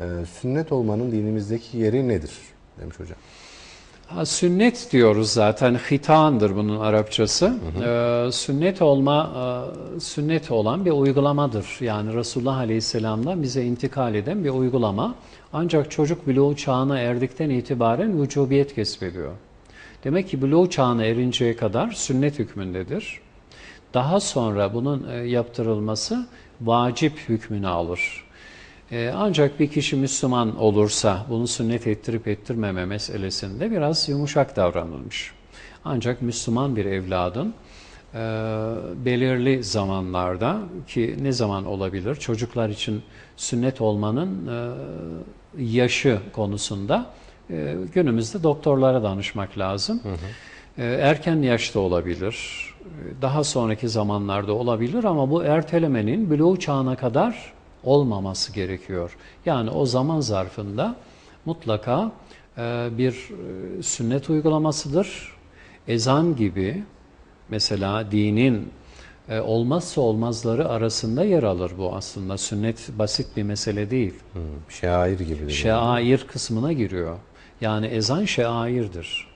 Ee, sünnet olmanın dinimizdeki yeri nedir demiş hocam. Ha, sünnet diyoruz zaten. Hitandır bunun Arapçası. Ee, sünnet olma, e, sünnet olan bir uygulamadır. Yani Resulullah Aleyhisselam'dan bize intikal eden bir uygulama. Ancak çocuk buluğ çağına erdikten itibaren vücubiyet kesbediyor. Demek ki buluğ çağına erinceye kadar sünnet hükmündedir. Daha sonra bunun e, yaptırılması vacip hükmünü alır. Ee, Ancak bir kişi Müslüman olursa bunu sünnet ettirip ettirmeme meselesinde biraz yumuşak davranılmış. Ancak Müslüman bir evladın e, belirli zamanlarda ki ne zaman olabilir çocuklar için sünnet olmanın e, yaşı konusunda e, günümüzde doktorlara danışmak lazım. E, Erken yaşta olabilir, e, daha sonraki zamanlarda olabilir ama bu ertelemenin buluğ çağına kadar olmaması gerekiyor. Yani o zaman zarfında mutlaka e, bir e, sünnet uygulamasıdır. Ezan gibi mesela dinin e, olmazsa olmazları arasında yer alır bu aslında. Sünnet basit bir mesele değil. Hmm, şair gibi. Şair kısmına giriyor. Yani ezan şairdir.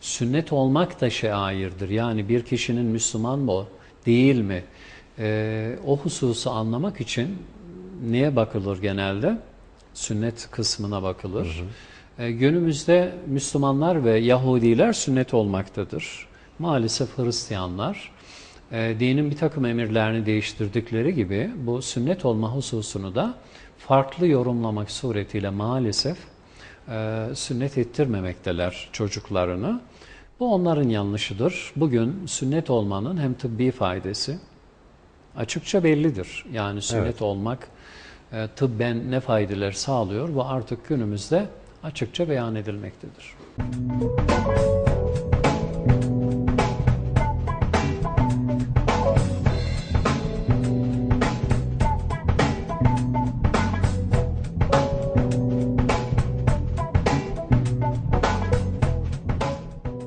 Sünnet olmak da şairdir. Yani bir kişinin Müslüman mı değil mi? Ee, o hususu anlamak için neye bakılır genelde? Sünnet kısmına bakılır. Ee, günümüzde Müslümanlar ve Yahudiler sünnet olmaktadır. Maalesef Hristiyanlar e, dinin bir takım emirlerini değiştirdikleri gibi bu sünnet olma hususunu da farklı yorumlamak suretiyle maalesef e, sünnet ettirmemekteler çocuklarını. Bu onların yanlışıdır. Bugün sünnet olmanın hem tıbbi faydası açıkça bellidir. Yani sünnet Evet. olmak e, tıbben ne faydeler sağlıyor bu artık günümüzde açıkça beyan edilmektedir.